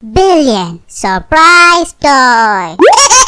Billion Surprise Toy!